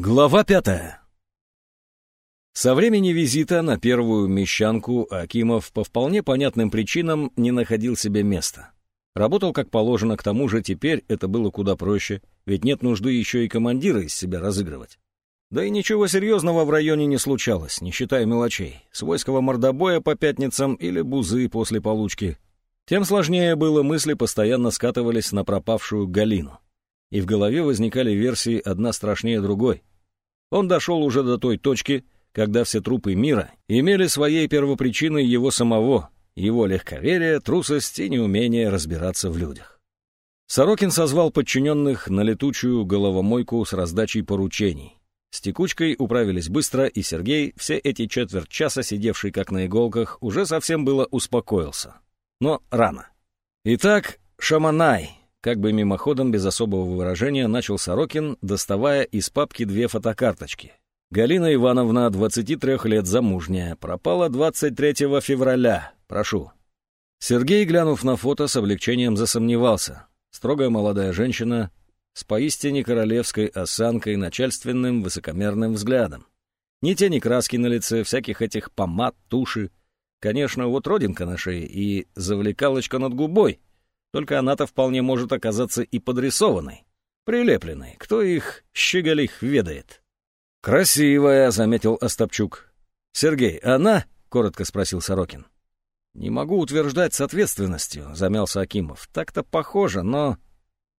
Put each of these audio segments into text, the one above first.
Глава пятая. Со времени визита на первую мещанку Акимов по вполне понятным причинам не находил себе места. Работал как положено, к тому же теперь это было куда проще, ведь нет нужды еще и командира из себя разыгрывать. Да и ничего серьезного в районе не случалось, не считая мелочей. Свойского мордобоя по пятницам или бузы после получки. Тем сложнее было, мысли постоянно скатывались на пропавшую Галину. И в голове возникали версии одна страшнее другой. Он дошел уже до той точки, когда все трупы мира имели своей первопричиной его самого, его легковерие, трусость и неумение разбираться в людях. Сорокин созвал подчиненных на летучую головомойку с раздачей поручений. С текучкой управились быстро, и Сергей, все эти четверть часа сидевший как на иголках, уже совсем было успокоился. Но рано. Итак, Шаманай, как бы мимоходом, без особого выражения, начал Сорокин, доставая из папки две фотокарточки. Галина Ивановна, 23 лет, замужняя, пропала 23 февраля. Прошу. Сергей, глянув на фото, с облегчением засомневался. Строгая молодая женщина с поистине королевской осанкой, начальственным высокомерным взглядом. Ни тени краски на лице, всяких этих помад, туши. Конечно, вот родинка на шее и завлекалочка над губой — только она-то вполне может оказаться и подрисованной, прилепленной. Кто их щеголих ведает? «Красивая», — заметил Остапчук. «Сергей, она?» — коротко спросил Сорокин. «Не могу утверждать с ответственностью», — замялся Акимов. «Так-то похоже, но...»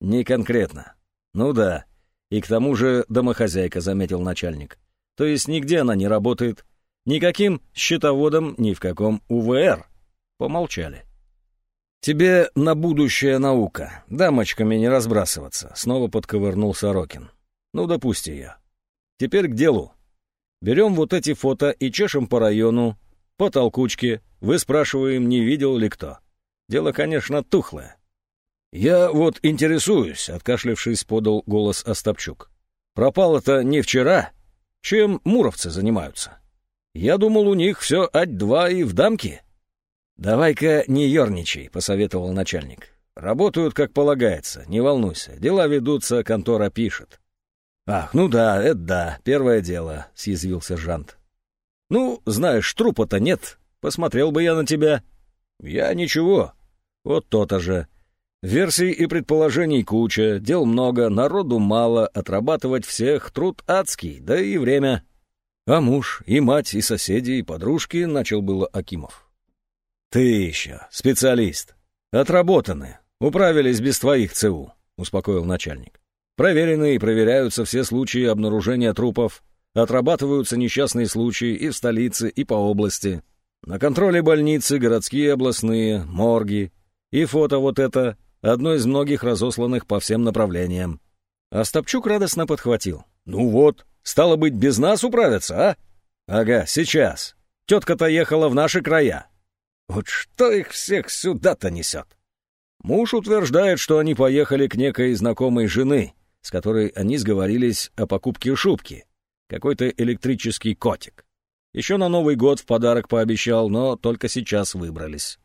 «Не конкретно». «Ну да. И к тому же домохозяйка», — заметил начальник. «То есть нигде она не работает. Никаким счетоводом, ни в каком УВР». Помолчали. «Тебе на будущее наука. Дамочками не разбрасываться», — снова подковырнул Сорокин. «Ну, допусти я. Теперь к делу. Берем вот эти фото и чешем по району, по толкучке, вы спрашиваем, не видел ли кто. Дело, конечно, тухлое. «Я вот интересуюсь», — откашлившись, подал голос Остапчук. «Пропало-то не вчера. Чем муровцы занимаются? Я думал, у них все ать-два и в дамке». «Давай-ка не ерничай», — посоветовал начальник. «Работают, как полагается, не волнуйся. Дела ведутся, контора пишет». «Ах, ну да, это да, первое дело», — съязвил сержант. «Ну, знаешь, трупа-то нет. Посмотрел бы я на тебя». «Я ничего. Вот то-то же. Версий и предположений куча, дел много, народу мало, отрабатывать всех труд адский, да и время». «А муж, и мать, и соседи, и подружки», — начал было Акимов. «Ты еще, специалист. Отработаны. Управились без твоих ЦУ», — успокоил начальник. «Проверены и проверяются все случаи обнаружения трупов. Отрабатываются несчастные случаи и в столице, и по области. На контроле больницы, городские, областные, морги. И фото вот это, одно из многих разосланных по всем направлениям». Остапчук радостно подхватил. «Ну вот, стало быть, без нас управятся, а?» «Ага, сейчас. Тетка-то ехала в наши края. Вот что их всех сюда-то несет? Муж утверждает, что они поехали к некой знакомой жены, с которой они сговорились о покупке шубки. Какой-то электрический котик. Еще на Новый год в подарок пообещал, но только сейчас выбрались.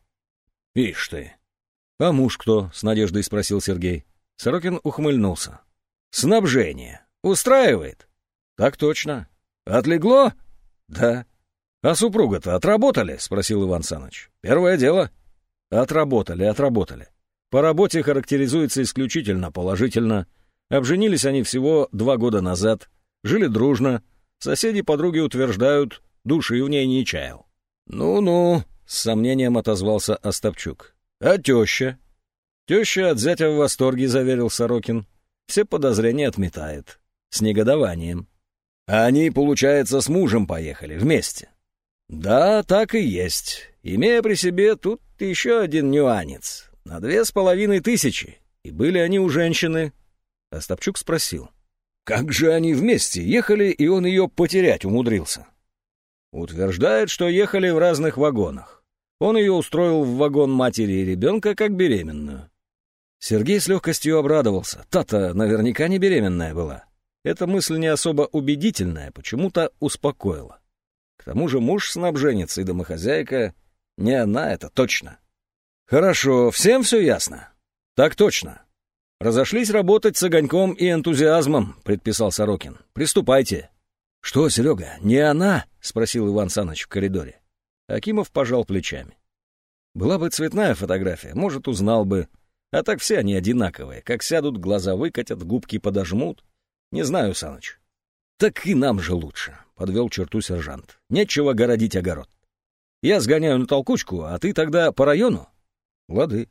Ишь ты. А муж кто? С надеждой спросил Сергей. Сорокин ухмыльнулся. Снабжение. Устраивает? Так точно. Отлегло? Да. «А супруга-то отработали?» — спросил Иван Саныч. «Первое дело». «Отработали, отработали. По работе характеризуется исключительно положительно. Обженились они всего два года назад. Жили дружно. Соседи-подруги утверждают, души в ней не чаял». «Ну-ну», — с сомнением отозвался Остапчук. «А теща?» «Теща от зятя в восторге», — заверил Сорокин. «Все подозрения отметает. С негодованием». «А они, получается, с мужем поехали вместе». Да, так и есть. Имея при себе тут еще один нюанец. На две с половиной тысячи. И были они у женщины. Остапчук спросил. Как же они вместе ехали, и он ее потерять умудрился? Утверждает, что ехали в разных вагонах. Он ее устроил в вагон матери и ребенка как беременную. Сергей с легкостью обрадовался. Та-то наверняка не беременная была. Эта мысль не особо убедительная, почему-то успокоила. К тому же муж снабженец и домохозяйка — не она это точно. Хорошо, всем все ясно? Так точно. «Разошлись работать с огоньком и энтузиазмом», — предписал Сорокин. «Приступайте». «Что, Серега, не она?» — спросил Иван Саныч в коридоре. Акимов пожал плечами. «Была бы цветная фотография, может, узнал бы. А так все они одинаковые. Как сядут, глаза выкатят, губки подожмут. Не знаю, Саныч». «Так и нам же лучше», — подвел черту сержант. «Нечего городить огород. Я сгоняю на толкучку, а ты тогда по району?» «Лады».